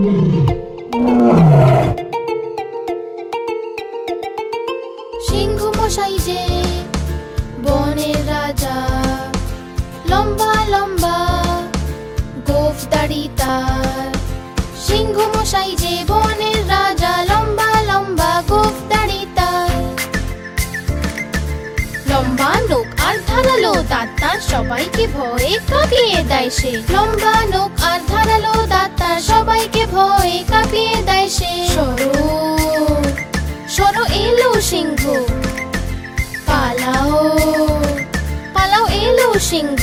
সিংহ সবাইকে ভয়ে কাঁপিয়ে দেয় সে। লম্বা নখ আর ধারালো দাঁত সবাইকে ভয়ে কাঁপিয়ে দেয় সে। সরো সরো এলো সিংহ। পালাও পালাও এলো সিংহ।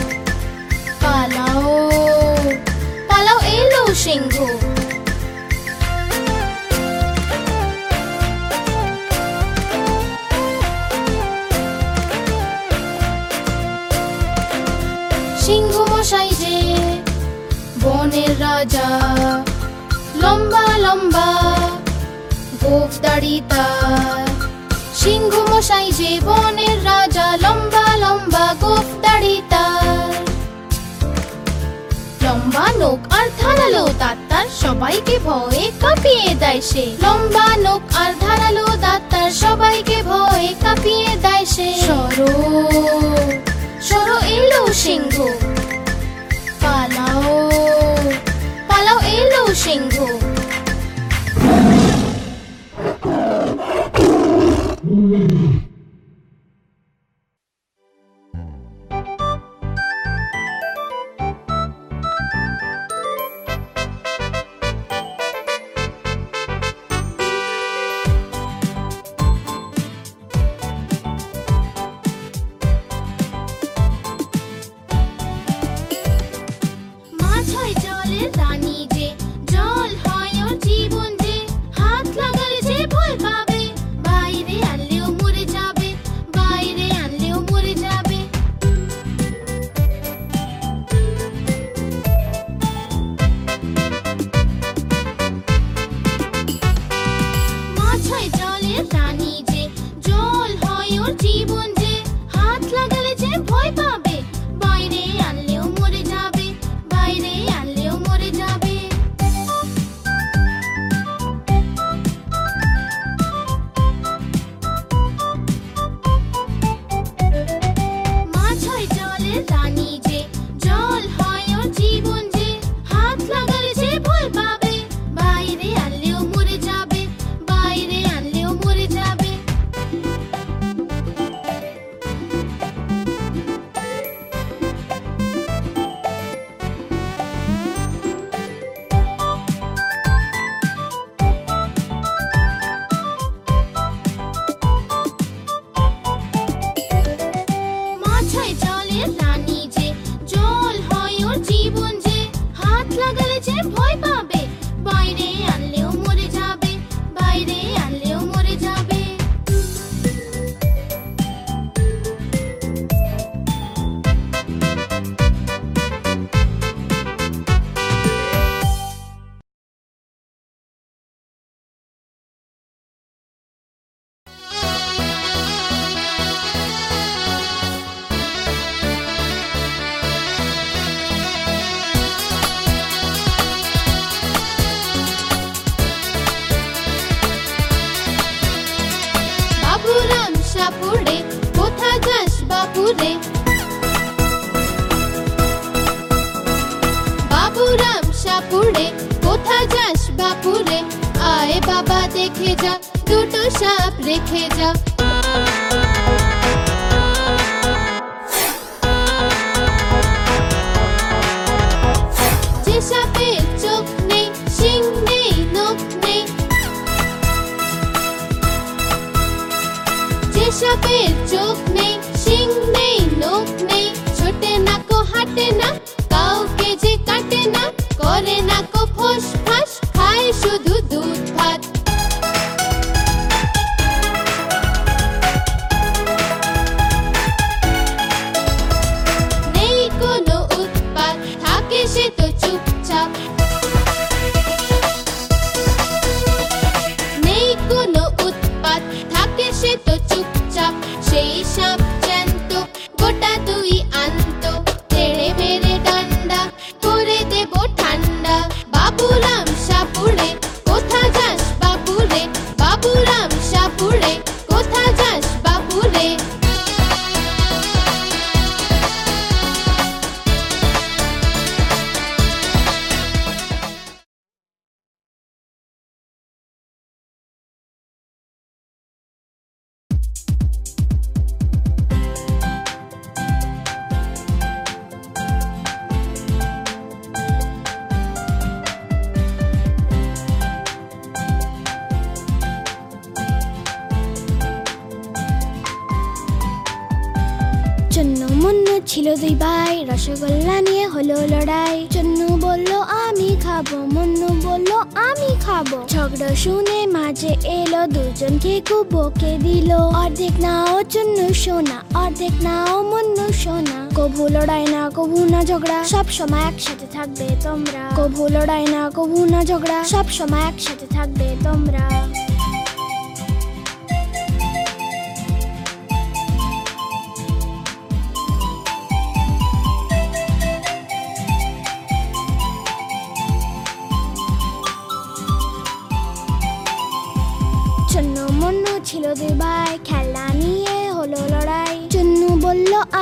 সিংহ সিংহ মশাই যে বনের রাজা, লম্বা লম্বা গোফ দাড়ি তার। সিংহ মশাই যে বনের রাজা, লম্বা লম্বা গোফ দাড়ি লম্বা নোক আর ধারালো দাঁত, তার সবাইকে ভয়ে কাঁপিয়ে দেয় সে। লম্বা নোক আর ধারালো দাঁত, তার সবাইকে ভয়ে কাঁপিয়ে দেয় সে। সরো সরো এলো সিংহ। দেখে যা, দুটো সাপ রেখে যা। চোখ নেই, শিং নেই নেই। সাপের চোখ নেই, শিং নেই, নখ নেই। ছোটে না কো, হাঁটে না, কাউকে যে কাটে না, করে না কো, ফোস চুপচাপ এলো দুজনকে খুব বকে দিল। অর্ধেক নাও চন্নু সোনা, অর্ধেক নাও মুন্নু সোনা। কভু লড়াই না, কভু না ঝগড়া, সব সময় একসাথে থাকবে তোমরা। কভু লড়াই না, কভু না ঝগড়া, সব সময় একসাথে থাকবে তোমরা।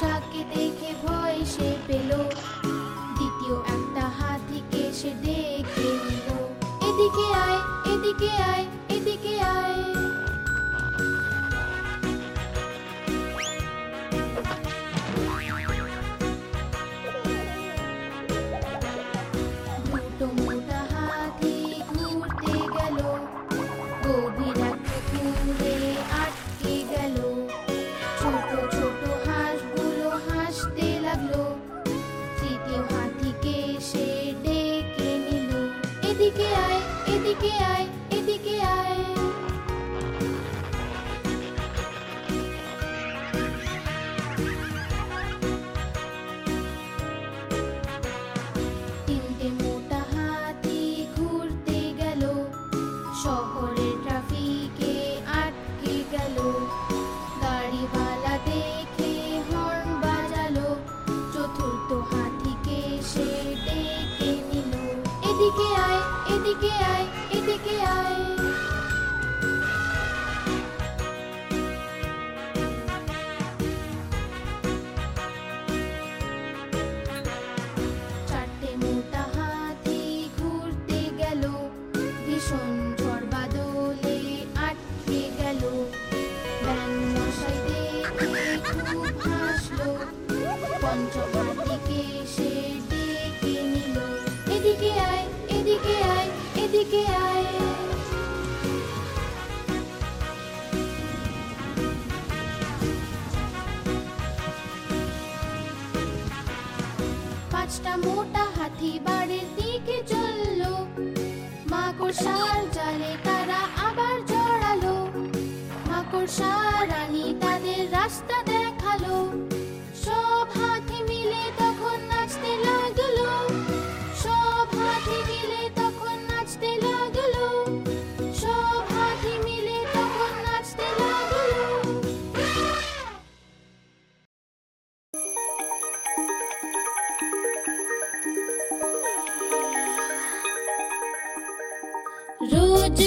পোশাকে দেখ এদিকে আয় এদিকে আয়। তিনটে মোটা হাতি ঘুরতে গেল শহরের ট্রাফিকে আটকে গেল। গাড়িওয়ালা দেখে হর্ন বাজালো, চতুর্থ হাতিকে সে নিল। এদিকে এদিকে আয় এদিকে আয়।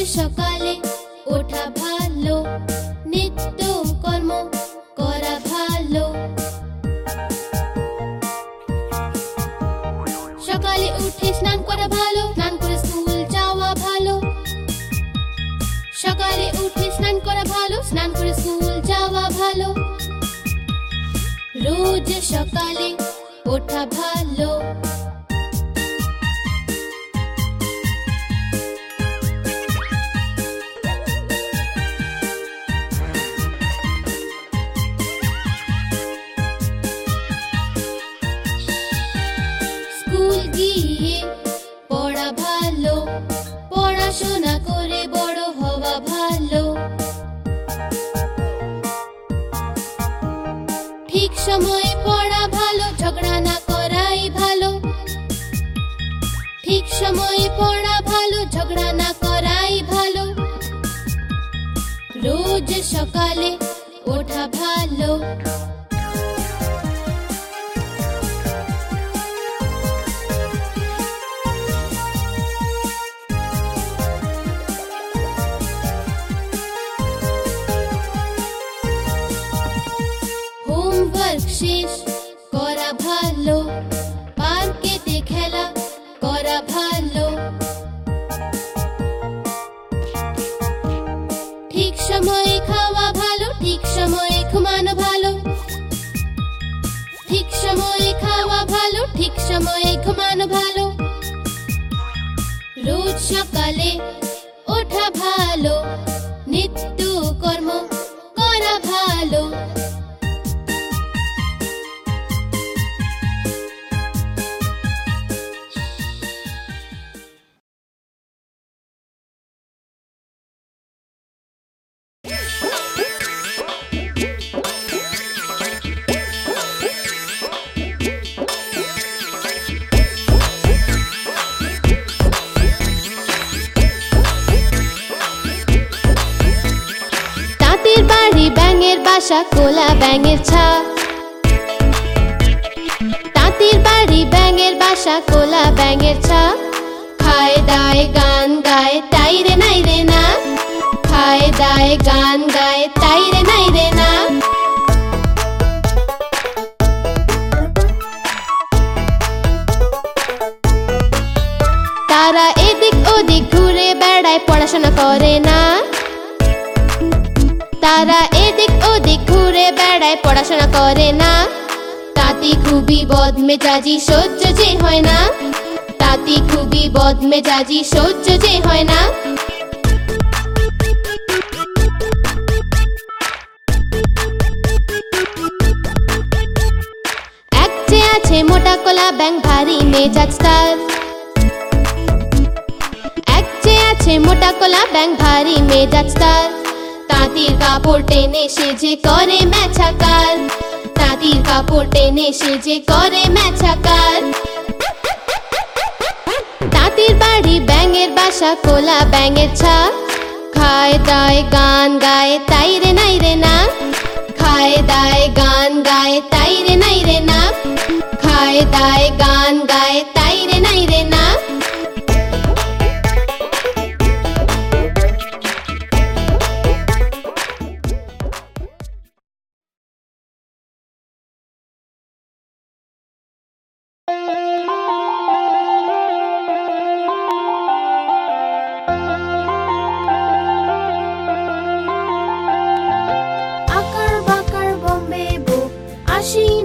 সকালে ওঠা ভালো, নিত্য কর্ম করা ভালো। সকালে উঠে স্নান করা ভালো, স্নান করে স্কুল যাওয়া ভালো। সকালে উঠে স্নান করা ভালো, স্নান করে স্কুল যাওয়া ভালো। রোজ সকালে ওঠা ভালো। সময়ে পড়া ভালো, ঝগড়া না করাই ভালো। রোজ সকালে ওঠা ভালো। হোমওয়ার্ক শেষ করা ভালো। সময়ে ঘুমানো ভালো। রোজ সকালে ওঠা ভালো। নিত্য কর্ম করা ভালো। বাসা কোলা ব্যাঙের ছা। তাঁতির বাড়ি ব্যাঙের বাসা কোলা ব্যাঙের ছা। খায় দায় গান গায়, তাই রে নাই রে না। খায় দায় গান গায়, তাই রে নাই রে না। তারা এদিক ওদিক ঘুরে বেড়ায়, পড়াশোনা করে না। তারা ঘুরে বেড়ায় পড়াশোনা করে না। তাতি খুবই বদমেজাজি, সহ্য যে হয় না। তাতি খুবই বদমেজাজি, সহ্য যে হয় না। আছে মোটা কলা ব্যাং ভারী মেজাজ তার। এক যে আছে মোটা কলা ব্যাং ভারী মেজাজ তার। তাঁতির কাপড় টেনে সে যে করে ম্যাছাকার তাঁতির কাপড় টেনে সে যে করে ম্যাছাকার তাঁতির বাড়ি ব্যাঙের বাসা, কোলা ব্যাঙের ছা খায় দায় গান, গায় তাই রে, নাই রে, না। খায় দায় গান, গায় তাই রে, নাই রে, না। খায় দায় গান, গায় তাই রে machine.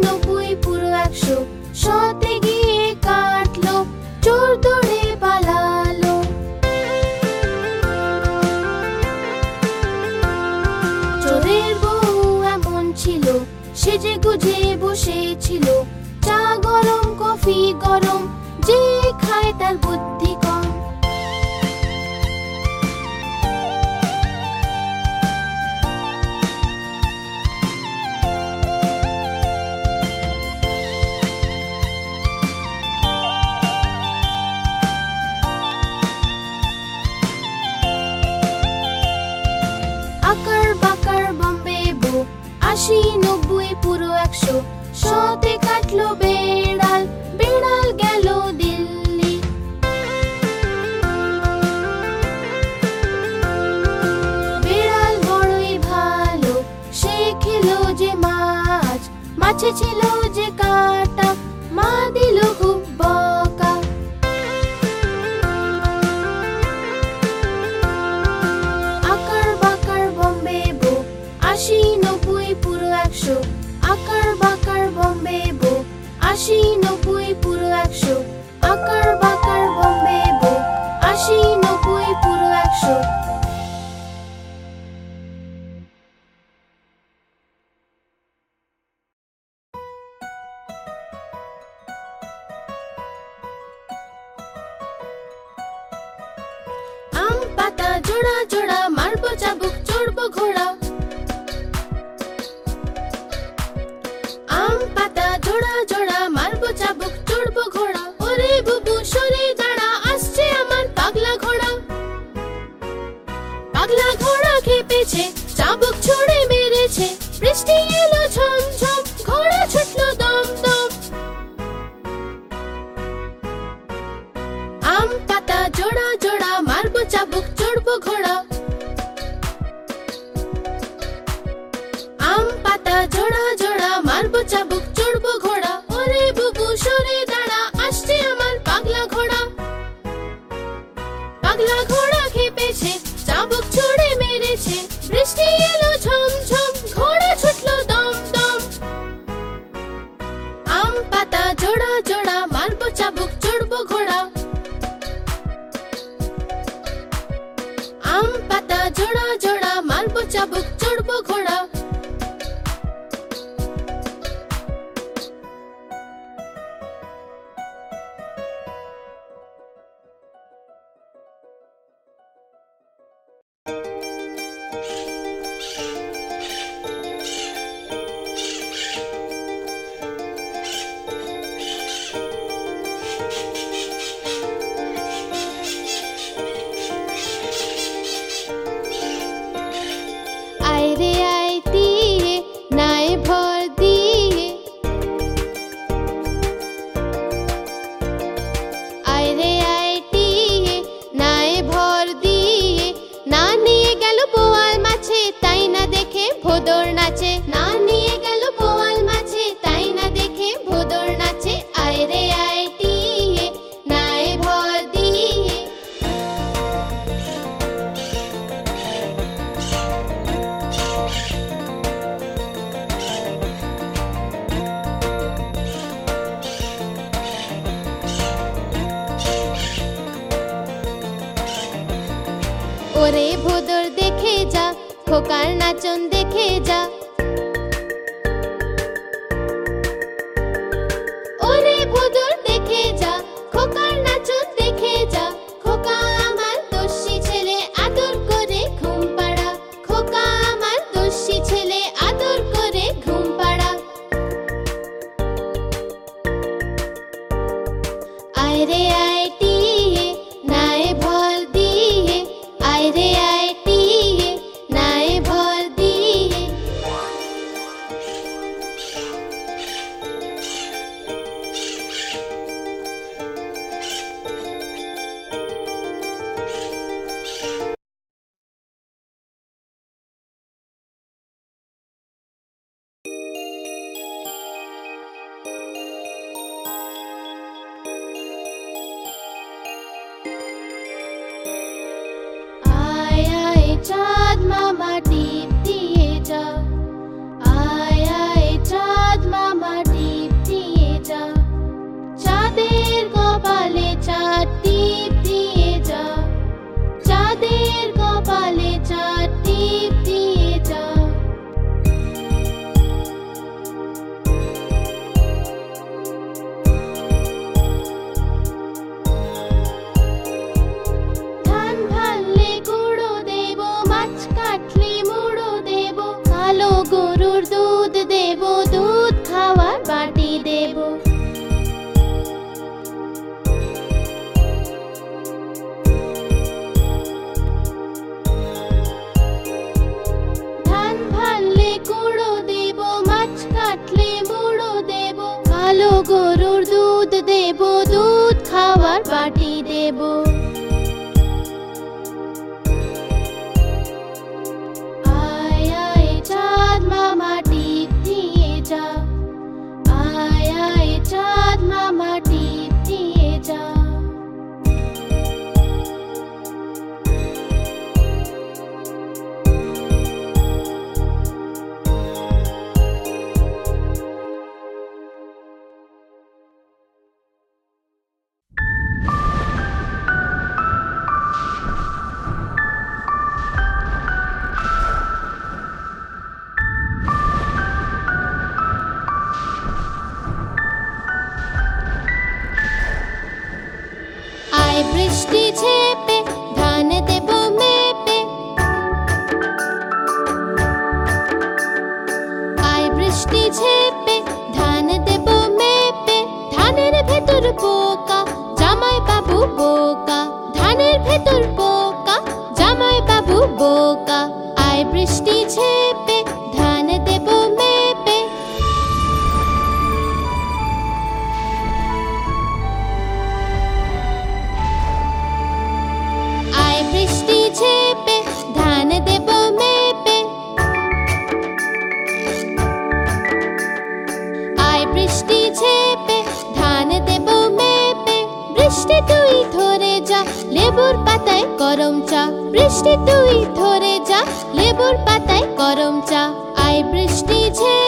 বৃষ্টি ঝেপে, ধান দেব মেপে। ধানের ভেতর পোকা জামাই বাবু বোকা। ধানের ভেতর পোকা জামাই বাবু বোকা। আয় বৃষ্টি ঝেপে লেবুর পাতায় গরম চা। বৃষ্টি তুই ধরে যা। লেবুর পাতায় গরম চা। আয় বৃষ্টি ঝেপে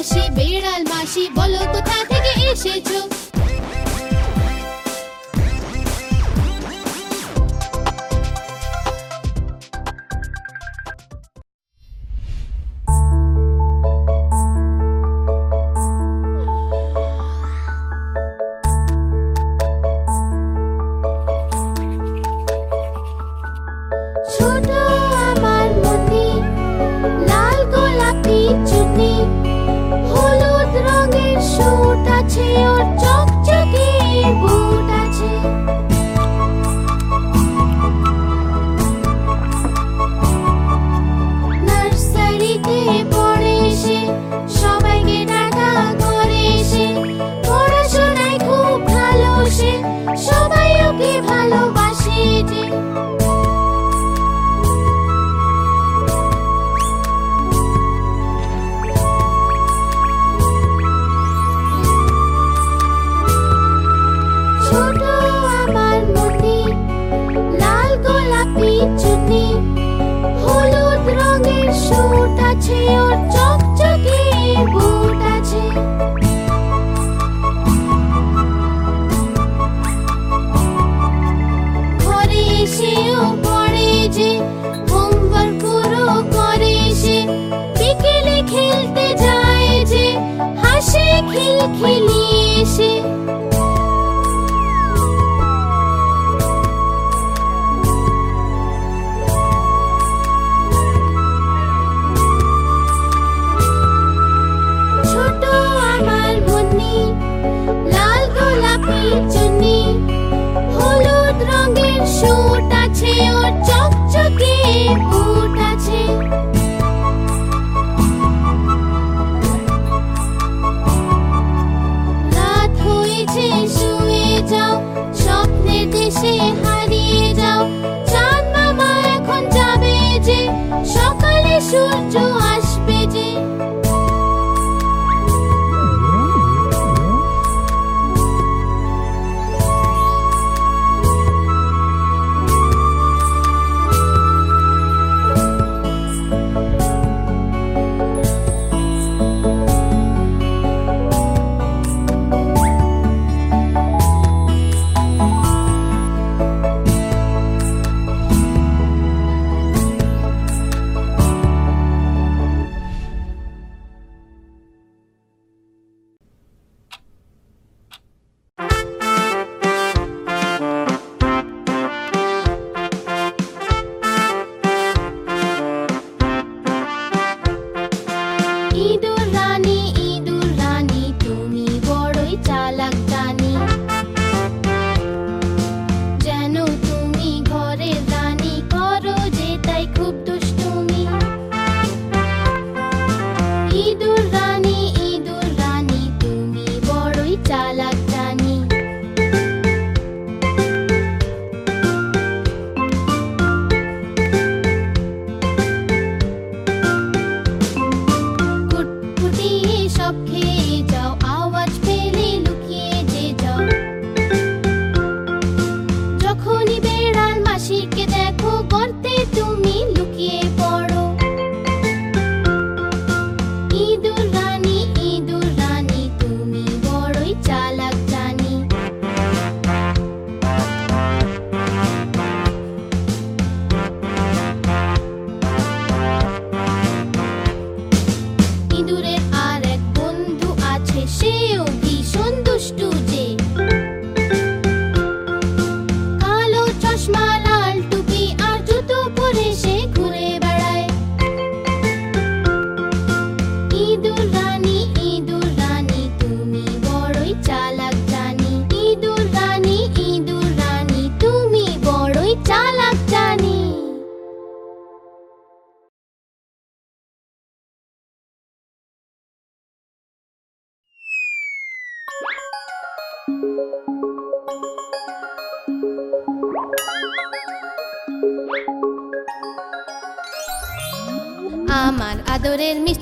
মাসি বেড়াল মাসি বলো কোথা থেকে এসেছ? যাও স্বপ্নের দেশে হারিয়ে যাও। চাঁদ মামা এখন যাবে যে সকালে সূর্য